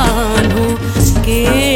कानों के